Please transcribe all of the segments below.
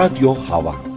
Radio Java.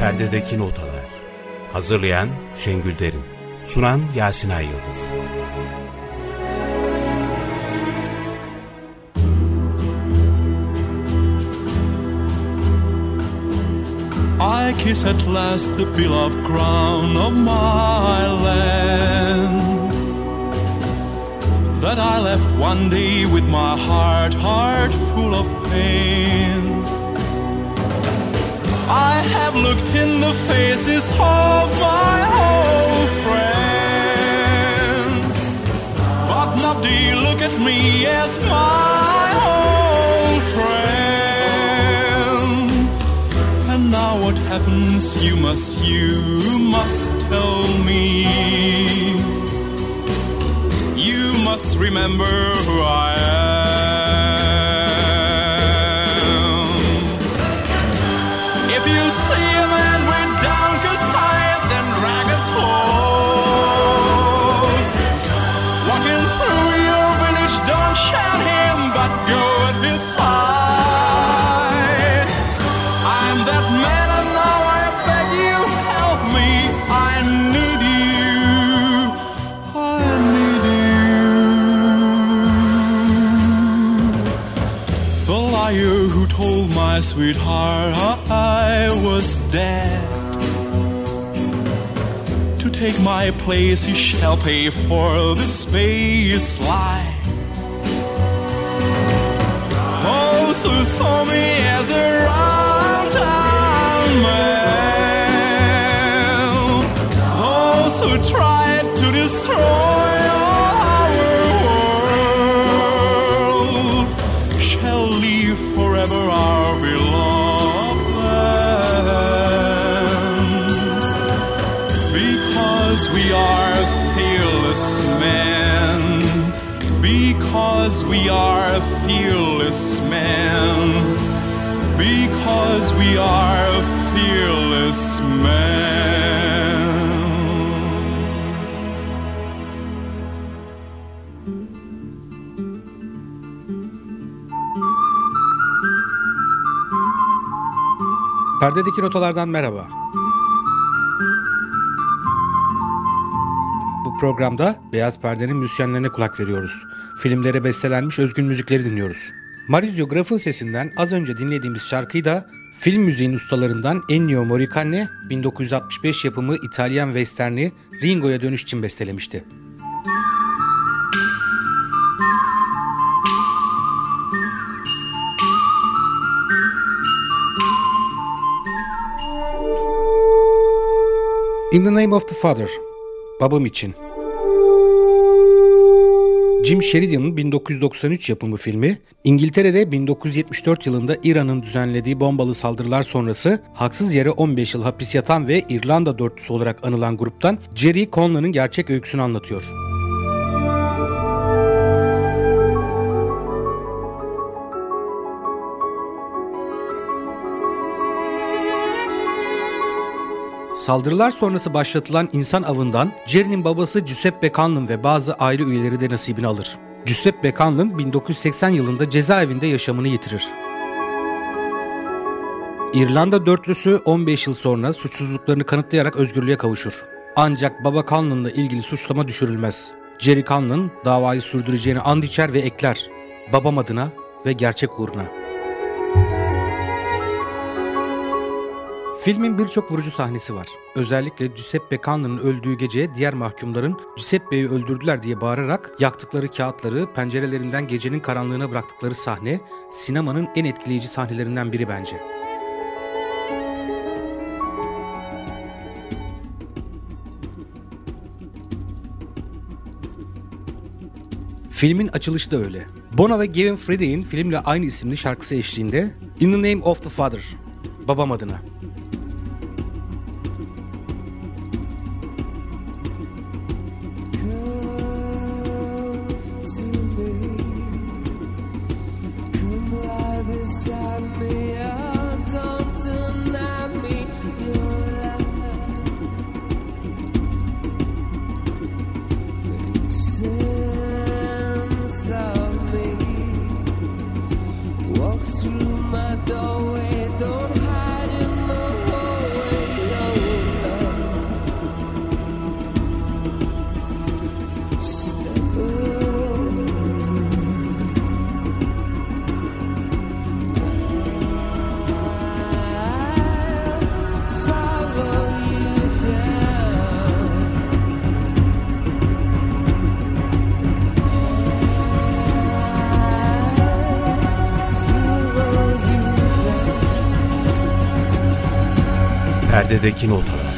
Perdedeki Notalar. Hazırlayan Şengül Derin. Sunan Yasin Ay Yıldız. I kiss at last the beloved crown of my land that I left one day with my heart, heart full of pain. I have looked in the faces of my old friends, but now they look at me as my old friend. And now what happens, you must, you must tell me. You must remember who I am. Place, he shall pay for the space lie. Oh, those who saw me as a round town man, oh, those who tried to destroy we are fearless men. Because we are fearless men. Perdedeki notalardan merhaba. Bu programda Beyaz Perde'nin müzisyenlerine kulak veriyoruz. Filmlere bestelenmiş özgün müzikleri dinliyoruz. Maurizio Graf'ın sesinden az önce dinlediğimiz şarkıyı da film müziğin ustalarından Ennio Morricone 1965 yapımı İtalyan westerni Ringo'ya dönüş için bestelemişti. In the Name of the Father, babam için. Jim Sheridan'ın 1993 yapımı filmi, İngiltere'de 1974 yılında İran'ın düzenlediği bombalı saldırılar sonrası haksız yere 15 yıl hapis yatan ve İrlanda dörtlüsü olarak anılan gruptan Jerry Conlan'ın gerçek öyküsünü anlatıyor. Saldırılar sonrası başlatılan insan avından Jerry'nin babası Giuseppe Conlon ve bazı aile üyeleri de nasibini alır. Giuseppe Conlon 1980 yılında cezaevinde yaşamını yitirir. İrlanda dörtlüsü 15 yıl sonra suçsuzluklarını kanıtlayarak özgürlüğe kavuşur. Ancak baba Conlon'la ilgili suçlama düşürülmez. Jerry Conlon davayı sürdüreceğini and içer ve ekler. Babam adına ve gerçek uğruna. Filmin birçok vurucu sahnesi var. Özellikle Giuseppe Canla'nın öldüğü gece diğer mahkumların Giuseppe'yi öldürdüler diye bağırarak yaktıkları kağıtları pencerelerinden gecenin karanlığına bıraktıkları sahne sinemanın en etkileyici sahnelerinden biri bence. Filmin açılışı da öyle. Bono ve Gavin Friday'in filmle aynı isimli şarkısı eşliğinde In the Name of the Father, babam adına Perdedeki notalar.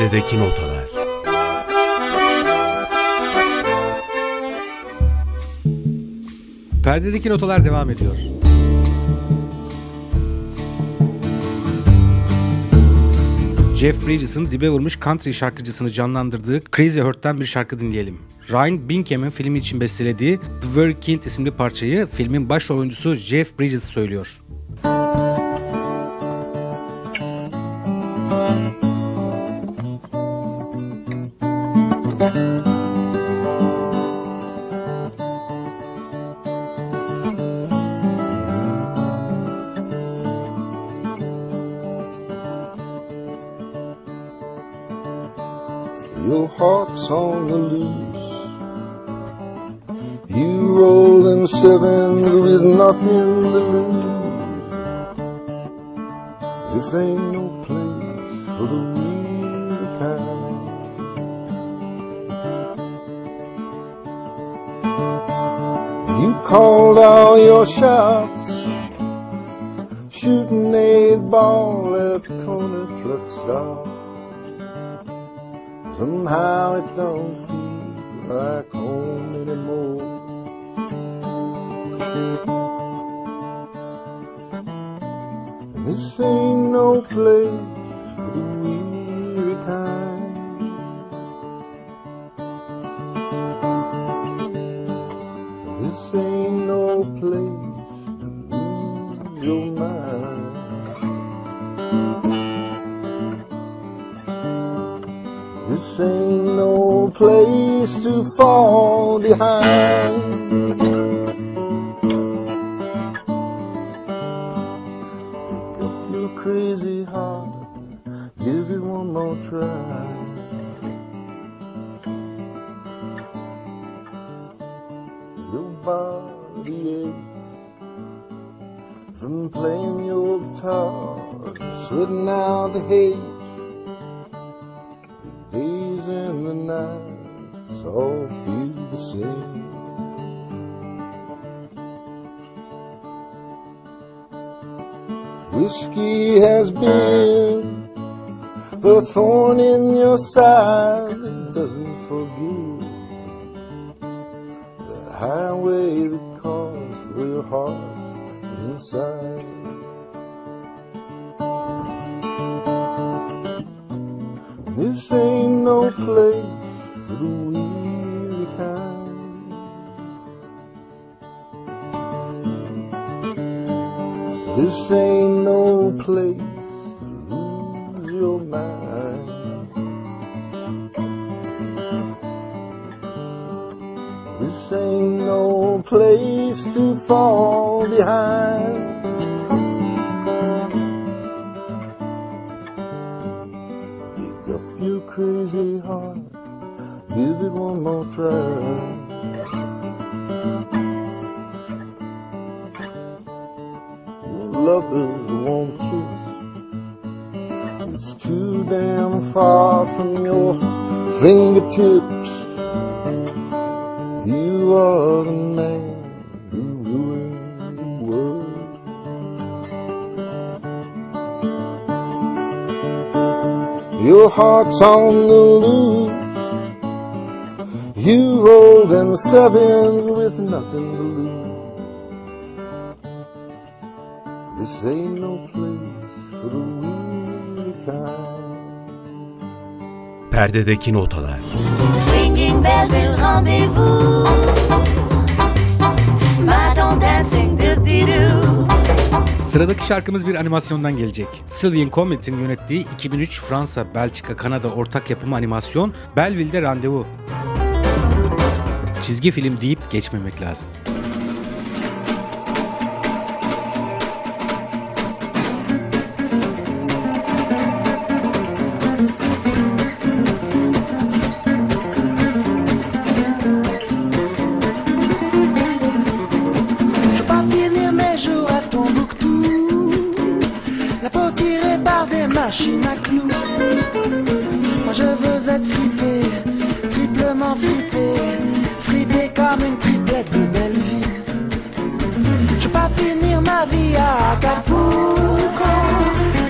Perdedeki notalar. Perdedeki notalar devam ediyor. Jeff Bridges'ın dibe vurmuş country şarkıcısını canlandırdığı Crazy Heart'tan bir şarkı dinleyelim. Ryan Binkham'ın filmi için bestelediği The Very Kind isimli parçayı filmin baş oyuncusu Jeff Bridges söylüyor. Called all your shots, shooting eight ball at corner truck stop. Somehow it don't feel like home anymore. This ain't no place behind. Your crazy heart, give it one more try. Your body aches from playing your guitar, sweating out the hate Whiskey has been a thorn in your side that doesn't forgive. The highway that calls for your heart inside. This ain't no place to lose your mind. This ain't no place to fall behind. Pick up your crazy heart, give it one more try. From your fingertips. You are the man who ruined the world. Your heart's on the loose. You roll them sevens with nothing to lose. This ain't no place for the weary kind. Perdedeki notalar. Swinging Belleville rendezvous. Madon dancing doo-dee-doo. Sıradaki şarkımız bir animasyondan gelecek. Sylvain Comet'in yönettiği 2003 Fransa, Belçika, Kanada ortak yapımı animasyon Belleville'de Randevu. Çizgi film deyip geçmemek lazım. neigeux à Tombouctou. La peau tirée par des machines à clous. Moi je veux être frippé, triplement frippé, frippé comme une triplette de belle vie. Je veux pas finir ma vie à Acapulco,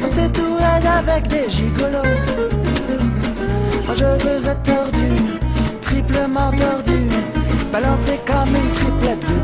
dans ces tourelles avec des gigolos. Moi je veux être tordu, triplement tordu, balancé comme une triplette de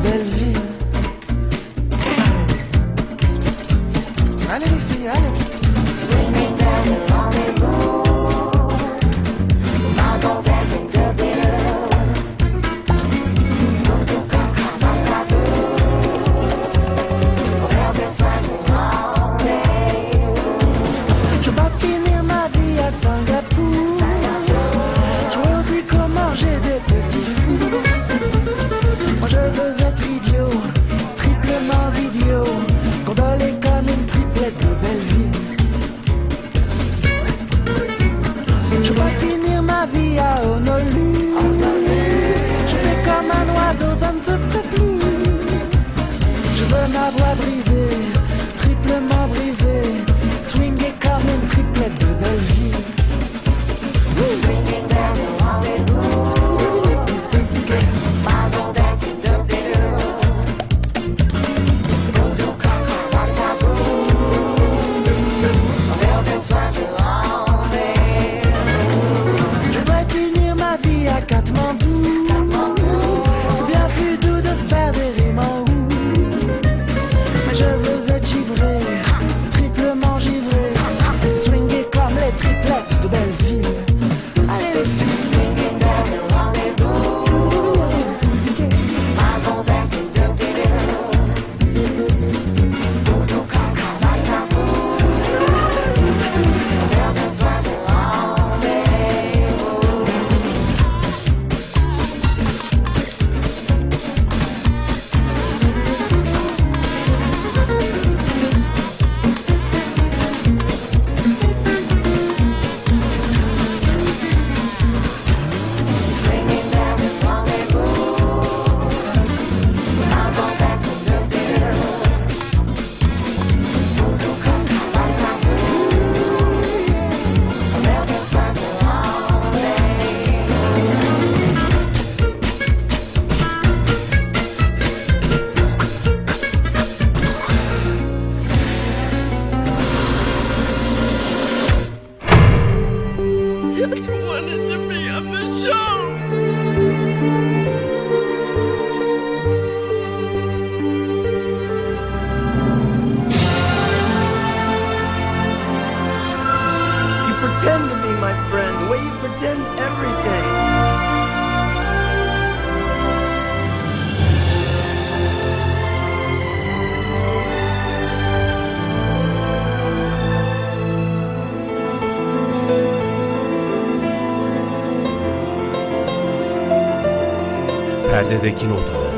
Perdedeki notalar.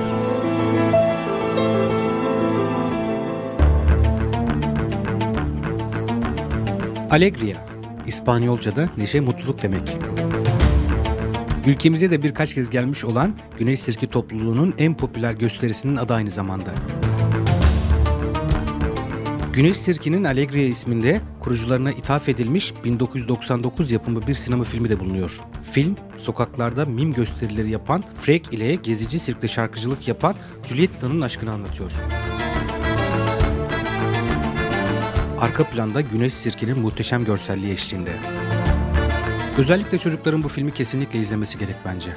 Alegria, İspanyolca'da neşe mutluluk demek. Ülkemize de birkaç kez gelmiş olan Güneş Sirki topluluğunun en popüler gösterisinin adı aynı zamanda. Güneş Sirki'nin Alegria isminde kurucularına ithaf edilmiş 1999 yapımı bir sinema filmi de bulunuyor. Film, sokaklarda mim gösterileri yapan Frank ile gezici sirkte şarkıcılık yapan Julietta'nın aşkını anlatıyor. Arka planda Güneş Sirki'nin muhteşem görselliği eşliğinde. Özellikle çocukların bu filmi kesinlikle izlemesi gerek bence.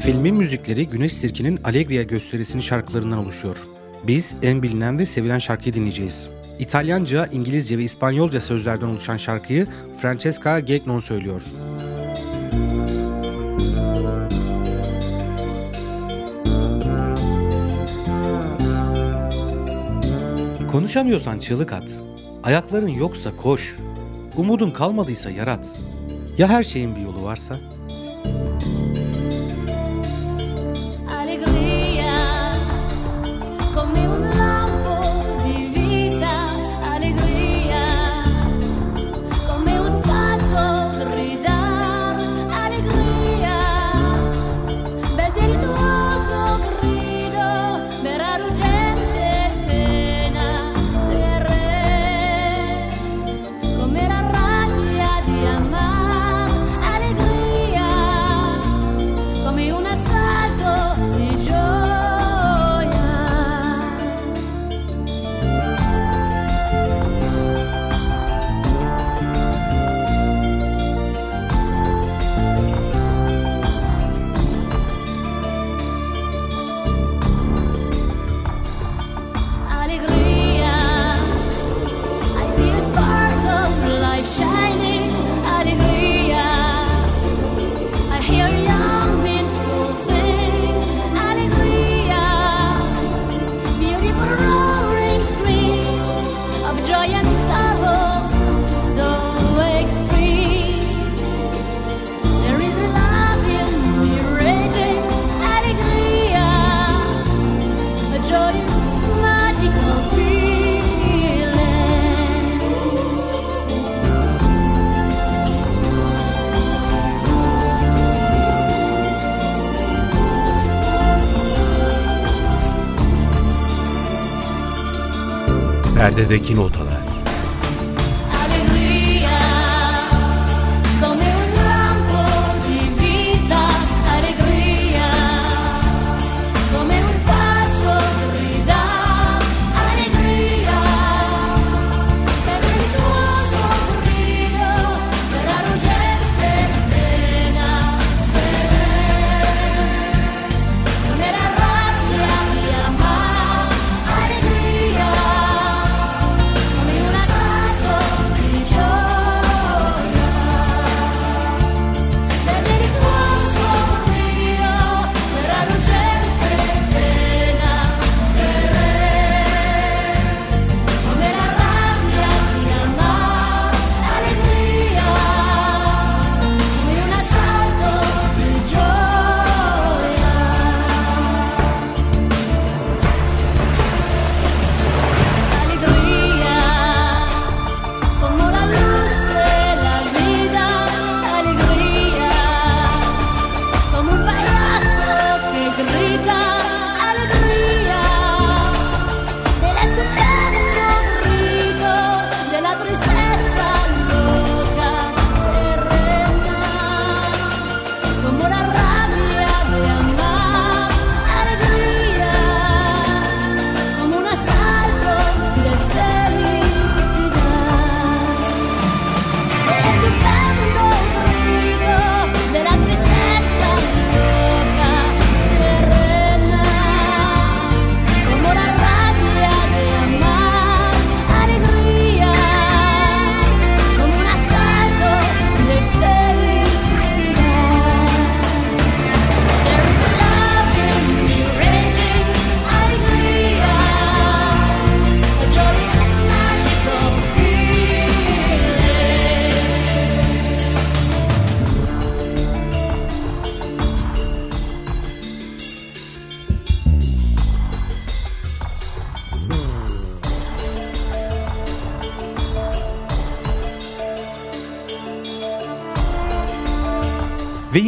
Filmin müzikleri Güneş Sirki'nin Allegria gösterisinin şarkılarından oluşuyor. Biz en bilinen ve sevilen şarkıyı dinleyeceğiz. İtalyanca, İngilizce ve İspanyolca sözlerden oluşan şarkıyı Francesca Gagnon söylüyor. Konuşamıyorsan çığlık at. Ayakların yoksa koş. Umudun kalmadıysa yarat. Ya her şeyin bir yolu varsa? Perdedeki notalar.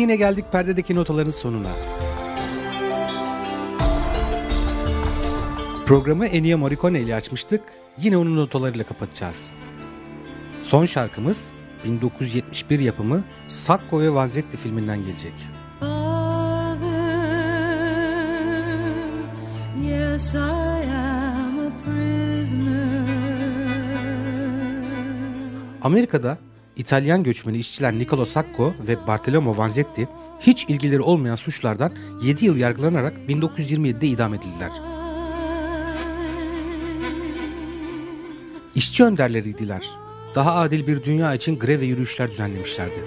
Yine geldik perdedeki notaların sonuna. Programı Ennio Morricone ile açmıştık. Yine onun notalarıyla kapatacağız. Son şarkımız 1971 yapımı Sacco ve Vanzetti filminden gelecek. Yes, I. Amerika'da İtalyan göçmeni işçiler Niccolo Sacco ve Bartolomeo Vanzetti hiç ilgileri olmayan suçlardan 7 yıl yargılanarak 1927'de idam edildiler. İşçi önderleriydiler. Daha adil bir dünya için grev ve yürüyüşler düzenlemişlerdi.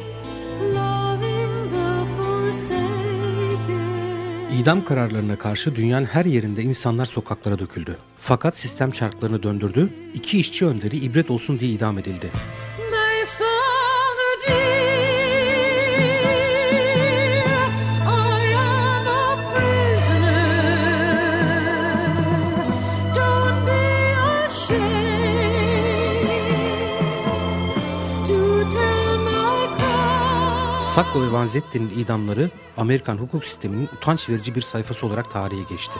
İdam kararlarına karşı dünyanın her yerinde insanlar sokaklara döküldü. Fakat sistem çarklarını döndürdü, iki işçi önderi ibret olsun diye idam edildi. Sacco ve Vanzetti'nin idamları Amerikan hukuk sisteminin utanç verici bir sayfası olarak tarihe geçti.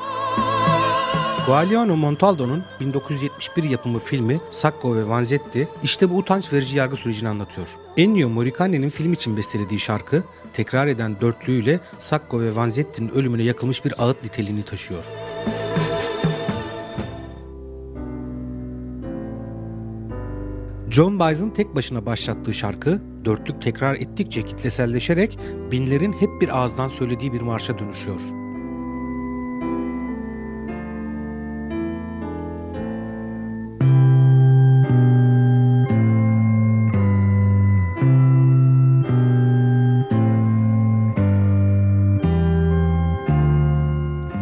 Guglielmo Montaldo'nun 1971 yapımı filmi Sacco ve Vanzetti işte bu utanç verici yargı sürecini anlatıyor. Ennio Morricone'nin film için bestelediği şarkı tekrar eden dörtlüğüyle Sacco ve Vanzetti'nin ölümüne yakılmış bir ağıt niteliğini taşıyor. John Baez'ın tek başına başlattığı şarkı dörtlük tekrar ettikçe kitleselleşerek binlerin hep bir ağızdan söylediği bir marşa dönüşüyor.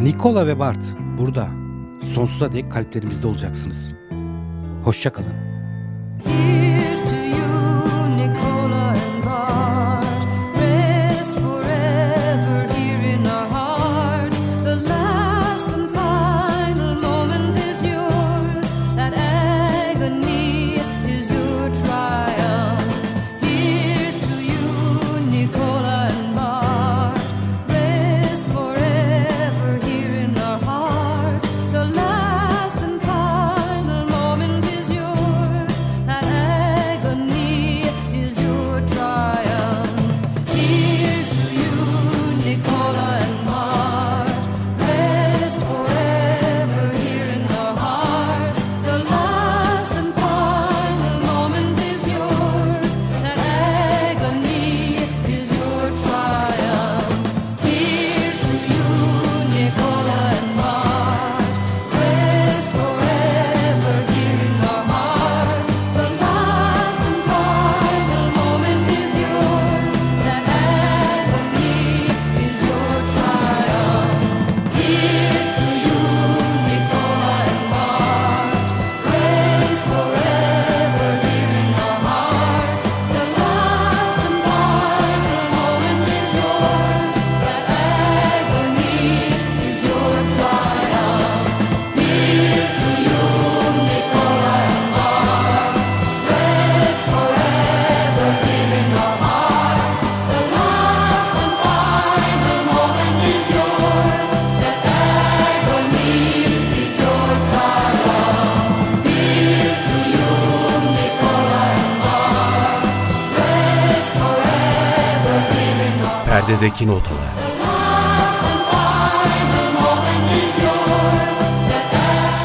Nikola ve Bart burada. Sonsuza dek kalplerimizde olacaksınız. Hoşça E Perdedeki Notalar.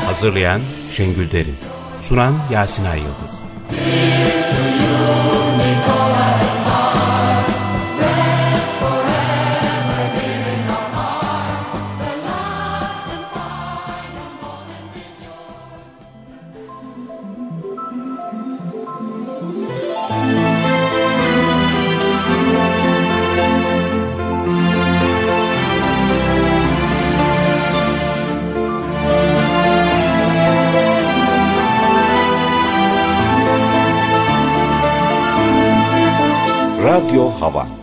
Hazırlayan Şengül Derin. Sunan Yasin Ay Yıldız Radyo Hava